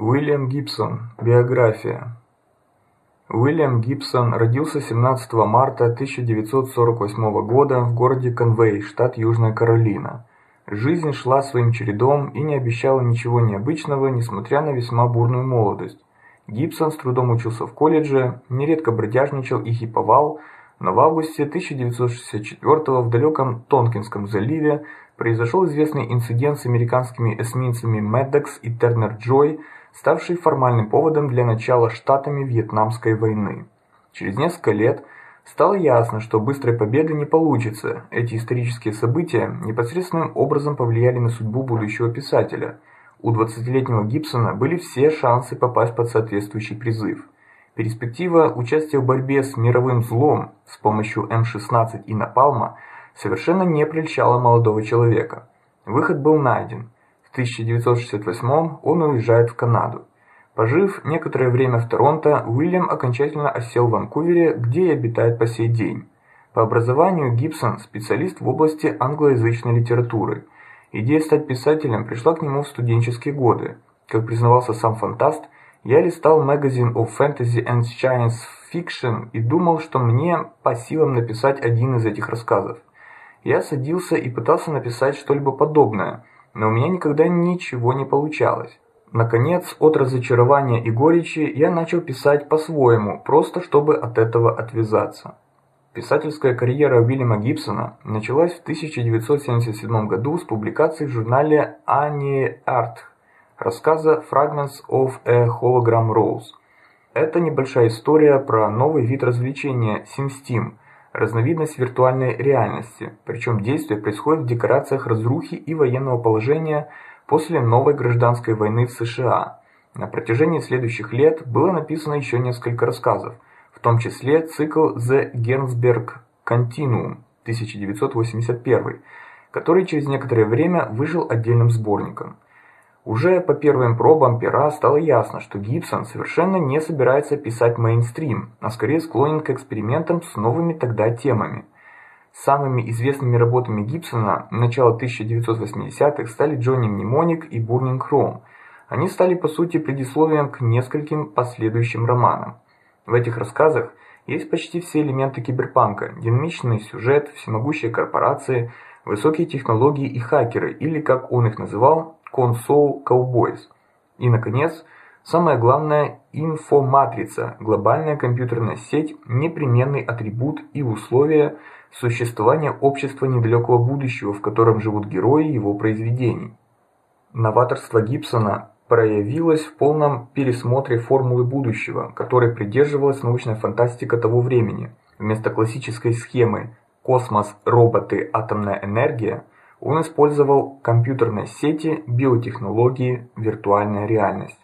Уильям Гибсон. Биография. Уильям Гибсон родился 17 марта 1948 года в городе Конвей, штат Южная Каролина. Жизнь шла своим чередом и не обещала ничего необычного, несмотря на весьма бурную молодость. Гибсон с трудом учился в колледже, нередко бродяжничал и хиповал, но в августе 1964 в далеком Тонкинском заливе произошел известный инцидент с американскими эсминцами Медекс и Тернер Джой, ставший формальным поводом для начала штатами Вьетнамской войны. Через несколько лет стало ясно, что быстрой победы не получится. Эти исторические события непосредственным образом повлияли на судьбу будущего писателя. У двадцатилетнего Гибсона были все шансы попасть под соответствующий призыв. Перспектива участия в борьбе с мировым злом с помощью М16 и напалма совершенно не прельщала молодого человека. Выход был найден. В 1968 он уезжает в Канаду. Пожив некоторое время в Торонто, Уильям окончательно осел в Ванкувере, где и обитает по сей день. По образованию Гибсон специалист в области англоязычной литературы. Идея стать писателем пришла к нему в студенческие годы. Как признавался сам фантаст, я листал магазин of Fantasy and Science Fiction и думал, что мне по силам написать один из этих рассказов. Я садился и пытался написать что-либо подобное, но у меня никогда ничего не получалось. Наконец, от разочарования и горечи я начал писать по-своему, просто чтобы от этого отвязаться. Писательская карьера Уильяма Гибсона началась в 1977 году с публикации в журнале Annie Art рассказа Fragments of a Hologram Rose. Это небольшая история про новый вид развлечения SimSteam, разновидность виртуальной реальности, причем действие происходит в декорациях разрухи и военного положения после новой гражданской войны в США. На протяжении следующих лет было написано еще несколько рассказов, в том числе цикл The Gernsberg Continuum 1981, который через некоторое время вышел отдельным сборником. Уже по первым пробам пера стало ясно, что Гибсон совершенно не собирается писать мейнстрим, а скорее склонен к экспериментам с новыми тогда темами. Самыми известными работами Гибсона начала 1980-х стали Джонни Мнемоник и Бурнинг Хром. Они стали по сути предисловием к нескольким последующим романам. В этих рассказах есть почти все элементы киберпанка: динамичный сюжет, всемогущие корпорации, высокие технологии и хакеры, или как он их называл, Console Cowboys. И наконец, самое главное инфоматрица, глобальная компьютерная сеть, непременный атрибут и условие существования общества недалекого будущего, в котором живут герои его произведений. Новаторство Гибсона проявилось в полном пересмотре формулы будущего, которой придерживалась научная фантастика того времени. Вместо классической схемы космос, роботы, атомная энергия он использовал компьютерные сети, биотехнологии, виртуальная реальность.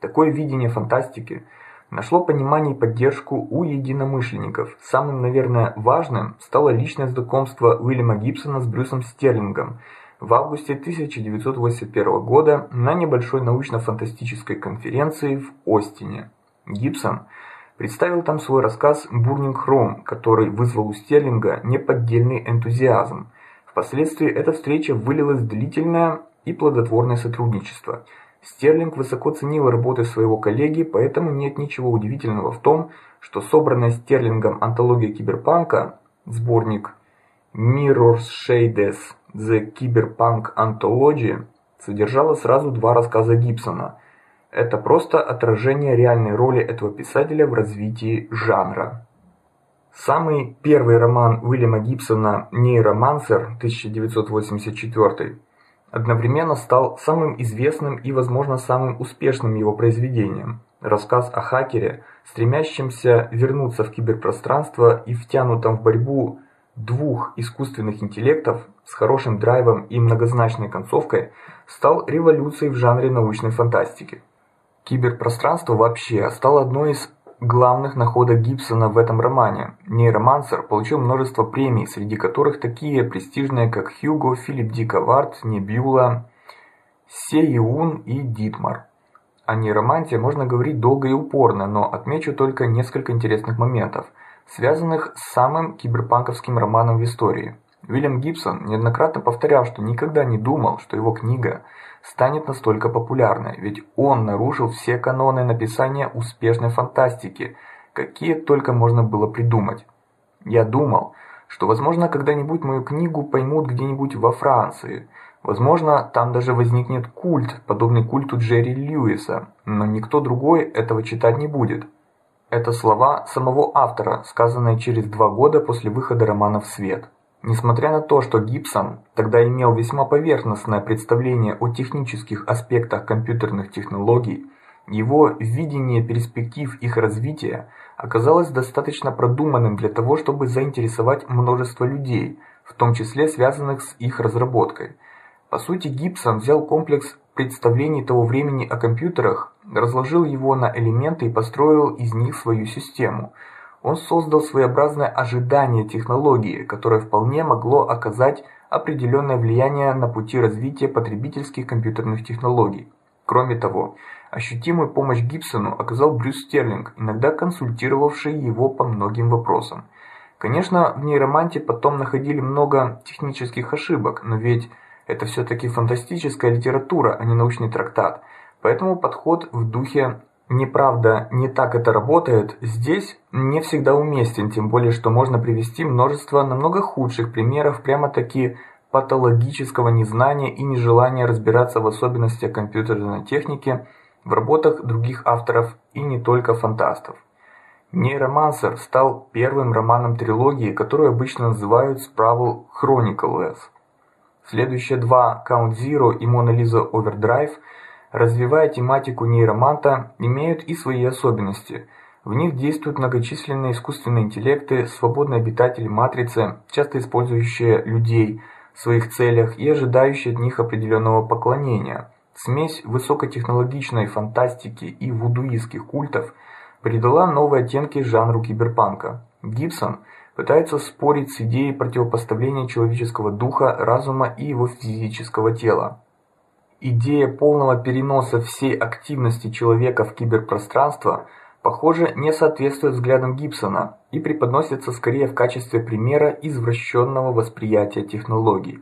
Такое видение фантастики нашло понимание и поддержку у единомышленников. Самым, наверное, важным стало личное знакомство Уильяма Гибсона с Брюсом Стерлингом в августе 1981 года на небольшой научно-фантастической конференции в Остине. Гибсон представил там свой рассказ Burning Chrome, который вызвал у Стерлинга неподдельный энтузиазм. Впоследствии эта встреча вылилась в длительное и плодотворное сотрудничество. Стерлинг высоко ценил работы своего коллеги, поэтому нет ничего удивительного в том, что собранная Стерлингом антология киберпанка, сборник Mirrors Shades The Cyberpunk Anthology, содержала сразу два рассказа Гибсона. Это просто отражение реальной роли этого писателя в развитии жанра. Самый первый роман Уильяма Гибсона Нейромансер 1984 одновременно стал самым известным и, возможно, самым успешным его произведением. Рассказ о хакере, стремящемся вернуться в киберпространство и втянутом в борьбу двух искусственных интеллектов с хорошим драйвом и многозначной концовкой, стал революцией в жанре научной фантастики. Киберпространство вообще стало одной из главных находок Гибсона в этом романе. Нейромансер получил множество премий, среди которых такие престижные, как Хьюго, Филипп Ди Ковард, Небюла, Сеиун и Дитмар. О нейроманте можно говорить долго и упорно, но отмечу только несколько интересных моментов, связанных с самым киберпанковским романом в истории. Уильям Гибсон неоднократно повторял, что никогда не думал, что его книга станет настолько популярной, ведь он нарушил все каноны написания успешной фантастики, какие только можно было придумать. Я думал, что, возможно, когда-нибудь мою книгу поймут где-нибудь во Франции. Возможно, там даже возникнет культ, подобный культу Джерри Льюиса, но никто другой этого читать не будет. Это слова самого автора, сказанные через два года после выхода романа в свет. Несмотря на то, что Гибсон тогда имел весьма поверхностное представление о технических аспектах компьютерных технологий, его видение перспектив их развития оказалось достаточно продуманным для того, чтобы заинтересовать множество людей, в том числе связанных с их разработкой. По сути, Гибсон взял комплекс представлений того времени о компьютерах, разложил его на элементы и построил из них свою систему. Он создал своеобразное ожидание технологии, которое вполне могло оказать определенное влияние на пути развития потребительских компьютерных технологий. Кроме того, Ощутимую помощь Гибсону оказал Брюс Стерлинг, иногда консультировавший его по многим вопросам. Конечно, в нейроманте потом находили много технических ошибок, но ведь это все-таки фантастическая литература, а не научный трактат. Поэтому подход в духе «неправда, не так это работает» здесь не всегда уместен, тем более что можно привести множество намного худших примеров прямо-таки патологического незнания и нежелания разбираться в особенностях компьютерной техники – в работах других авторов и не только фантастов. Нейромансер стал первым романом трилогии, которую обычно называют Sprawl Chronicles. Следующие два Count Zero и Mona Lisa Overdrive, развивая тематику нейроманта, имеют и свои особенности. В них действуют многочисленные искусственные интеллекты, свободные обитатели матрицы, часто использующие людей в своих целях и ожидающие от них определенного поклонения. Смесь высокотехнологичной фантастики и вудуистских культов придала новые оттенки жанру киберпанка. Гибсон пытается спорить с идеей противопоставления человеческого духа, разума и его физического тела. Идея полного переноса всей активности человека в киберпространство, похоже, не соответствует взглядам Гибсона и преподносится скорее в качестве примера извращенного восприятия технологий.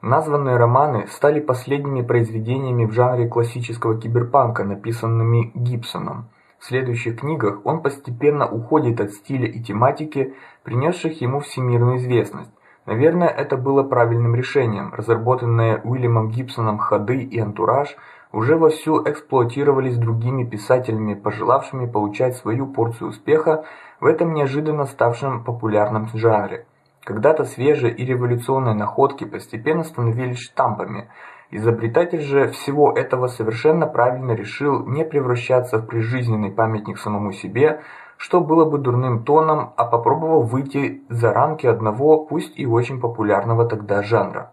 Названные романы стали последними произведениями в жанре классического киберпанка, написанными Гибсоном. В следующих книгах он постепенно уходит от стиля и тематики, принесших ему всемирную известность. Наверное, это было правильным решением. Разработанные Уильямом Гибсоном ходы и антураж уже вовсю эксплуатировались другими писателями, пожелавшими получать свою порцию успеха в этом неожиданно ставшем популярном жанре. Когда-то свежие и революционные находки постепенно становились штампами. Изобретатель же всего этого совершенно правильно решил не превращаться в прижизненный памятник самому себе, что было бы дурным тоном, а попробовал выйти за рамки одного, пусть и очень популярного тогда жанра.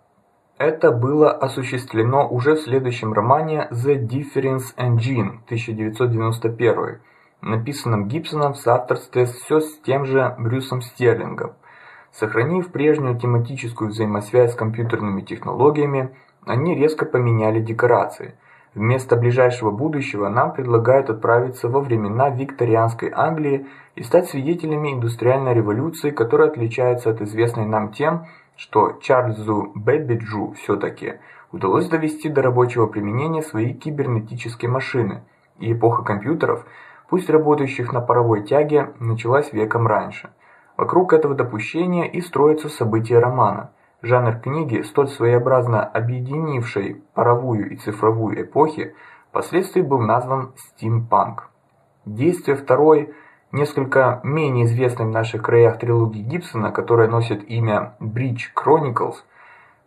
Это было осуществлено уже в следующем романе The Difference Engine 1991, написанном Гибсоном в соавторстве все с тем же Брюсом Стерлингом. Сохранив прежнюю тематическую взаимосвязь с компьютерными технологиями, они резко поменяли декорации. Вместо ближайшего будущего нам предлагают отправиться во времена викторианской Англии и стать свидетелями индустриальной революции, которая отличается от известной нам тем, что Чарльзу Бэббиджу все-таки удалось довести до рабочего применения свои кибернетические машины, и эпоха компьютеров, пусть работающих на паровой тяге, началась веком раньше – Вокруг этого допущения и строятся события романа. Жанр книги, столь своеобразно объединивший паровую и цифровую эпохи, впоследствии был назван стимпанк. Действие второй, несколько менее известной в наших краях трилогии Гибсона, которая носит имя Bridge Chronicles,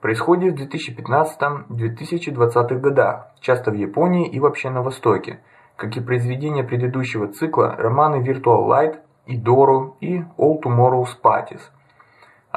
происходит в 2015-2020 годах, часто в Японии и вообще на Востоке. Как и произведения предыдущего цикла, романы Virtual Light и Дору, и All Tomorrow's Parties.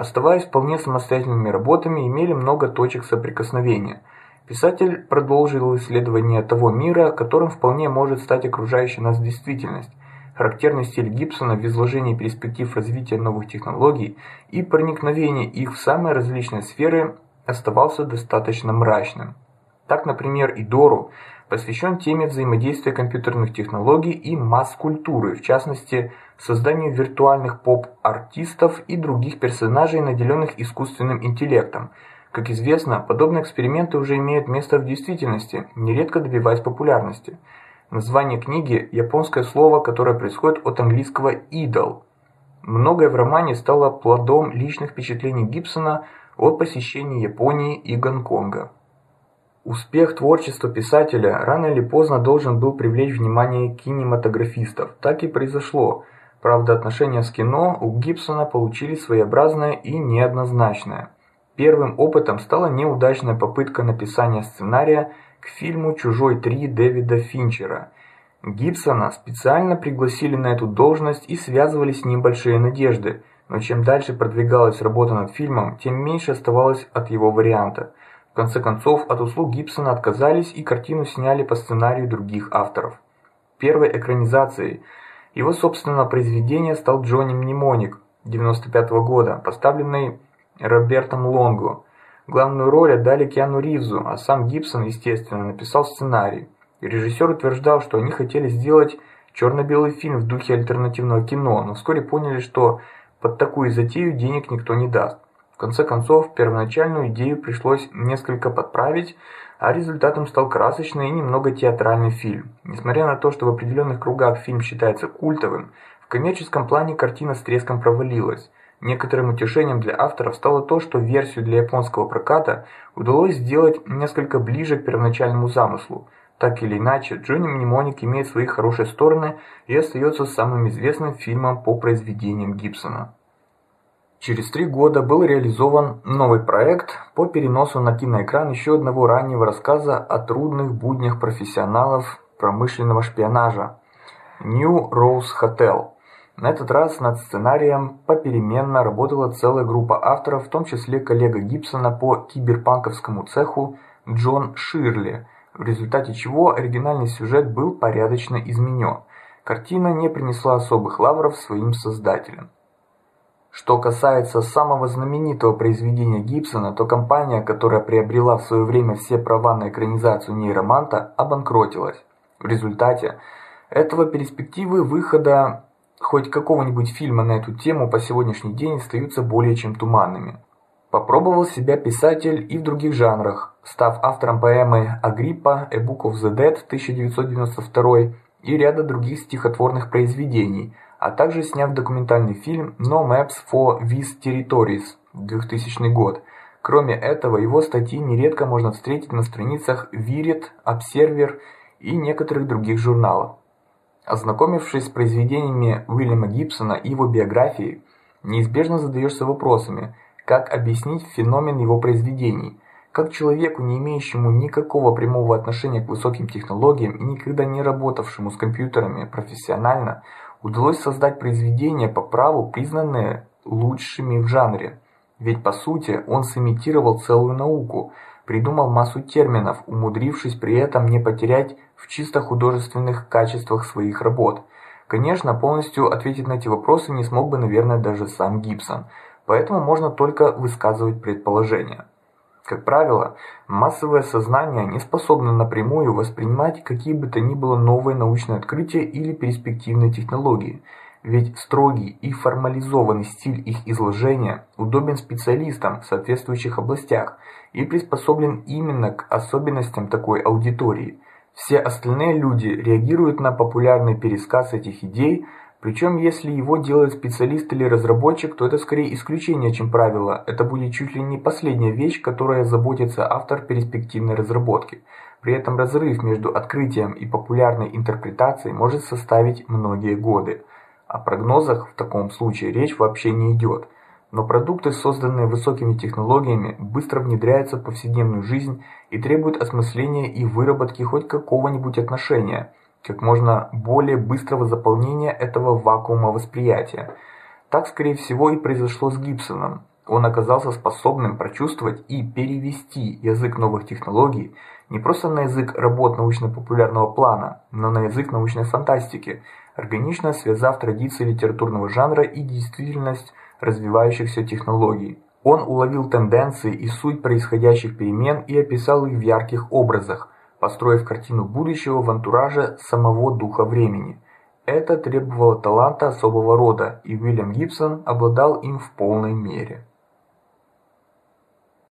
Оставаясь вполне самостоятельными работами, имели много точек соприкосновения. Писатель продолжил исследование того мира, которым вполне может стать окружающая нас действительность. Характерный стиль Гибсона в изложении перспектив развития новых технологий и проникновения их в самые различные сферы оставался достаточно мрачным. Так, например, Идору посвящен теме взаимодействия компьютерных технологий и масс-культуры, в частности, созданию виртуальных поп-артистов и других персонажей, наделенных искусственным интеллектом. Как известно, подобные эксперименты уже имеют место в действительности, нередко добиваясь популярности. Название книги японское слово, которое происходит от английского idol. Многое в романе стало плодом личных впечатлений Гибсона от посещения Японии и Гонконга. Успех творчества писателя рано или поздно должен был привлечь внимание кинематографистов. Так и произошло. Правда, отношения с кино у Гибсона получились своеобразное и неоднозначное. Первым опытом стала неудачная попытка написания сценария к фильму Чужой 3 Дэвида Финчера. Гибсона специально пригласили на эту должность и связывали с ним большие надежды, но чем дальше продвигалась работа над фильмом, тем меньше оставалось от его варианта. В конце концов, от услуг Гибсона отказались и картину сняли по сценарию других авторов. Первой экранизацией его собственного произведения стал Джонни Мнемоник 95 -го года, поставленный Робертом Лонго. Главную роль отдали Киану Ривзу, а сам Гибсон, естественно, написал сценарий. режиссер утверждал, что они хотели сделать черно-белый фильм в духе альтернативного кино, но вскоре поняли, что под такую затею денег никто не даст конце концов, первоначальную идею пришлось несколько подправить, а результатом стал красочный и немного театральный фильм. Несмотря на то, что в определенных кругах фильм считается культовым, в коммерческом плане картина с треском провалилась. Некоторым утешением для авторов стало то, что версию для японского проката удалось сделать несколько ближе к первоначальному замыслу. Так или иначе, Джонни Мнемоник имеет свои хорошие стороны и остается самым известным фильмом по произведениям Гибсона. Через три года был реализован новый проект по переносу на киноэкран еще одного раннего рассказа о трудных буднях профессионалов промышленного шпионажа New Rose Hotel. На этот раз над сценарием попеременно работала целая группа авторов, в том числе коллега Гибсона по киберпанковскому цеху Джон Ширли, в результате чего оригинальный сюжет был порядочно изменен. Картина не принесла особых лавров своим создателям. Что касается самого знаменитого произведения Гибсона, то компания, которая приобрела в свое время все права на экранизацию Нейроманта, обанкротилась. В результате этого перспективы выхода хоть какого-нибудь фильма на эту тему по сегодняшний день остаются более чем туманными. Попробовал себя писатель и в других жанрах, став автором поэмы Агриппа A Book of the Dead 1992 и ряда других стихотворных произведений – а также сняв документальный фильм No Maps for These Territories 2000 год. Кроме этого, его статьи нередко можно встретить на страницах Wired, Observer и некоторых других журналов. Ознакомившись с произведениями Уильяма Гибсона и его биографией, неизбежно задаешься вопросами: как объяснить феномен его произведений? Как человеку, не имеющему никакого прямого отношения к высоким технологиям и никогда не работавшему с компьютерами профессионально, удалось создать произведения по праву признанные лучшими в жанре. Ведь по сути он сымитировал целую науку, придумал массу терминов, умудрившись при этом не потерять в чисто художественных качествах своих работ. Конечно, полностью ответить на эти вопросы не смог бы, наверное, даже сам Гибсон. Поэтому можно только высказывать предположения. Как правило, массовое сознание не способно напрямую воспринимать какие бы то ни было новые научные открытия или перспективные технологии, ведь строгий и формализованный стиль их изложения удобен специалистам в соответствующих областях и приспособлен именно к особенностям такой аудитории. Все остальные люди реагируют на популярный пересказ этих идей причем, если его делает специалист или разработчик, то это скорее исключение, чем правило. Это будет чуть ли не последняя вещь, которая заботится автор перспективной разработки. При этом разрыв между открытием и популярной интерпретацией может составить многие годы. О прогнозах в таком случае речь вообще не идет. Но продукты, созданные высокими технологиями, быстро внедряются в повседневную жизнь и требуют осмысления и выработки хоть какого-нибудь отношения как можно более быстрого заполнения этого вакуума восприятия. Так, скорее всего, и произошло с Гибсоном. Он оказался способным прочувствовать и перевести язык новых технологий не просто на язык работ научно-популярного плана, но на язык научной фантастики, органично связав традиции литературного жанра и действительность развивающихся технологий. Он уловил тенденции и суть происходящих перемен и описал их в ярких образах, построив картину будущего в антураже самого духа времени. Это требовало таланта особого рода, и Уильям Гибсон обладал им в полной мере.